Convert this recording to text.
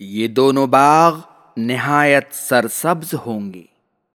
یہ دونوں باغ نہایت سرسبز ہوں گے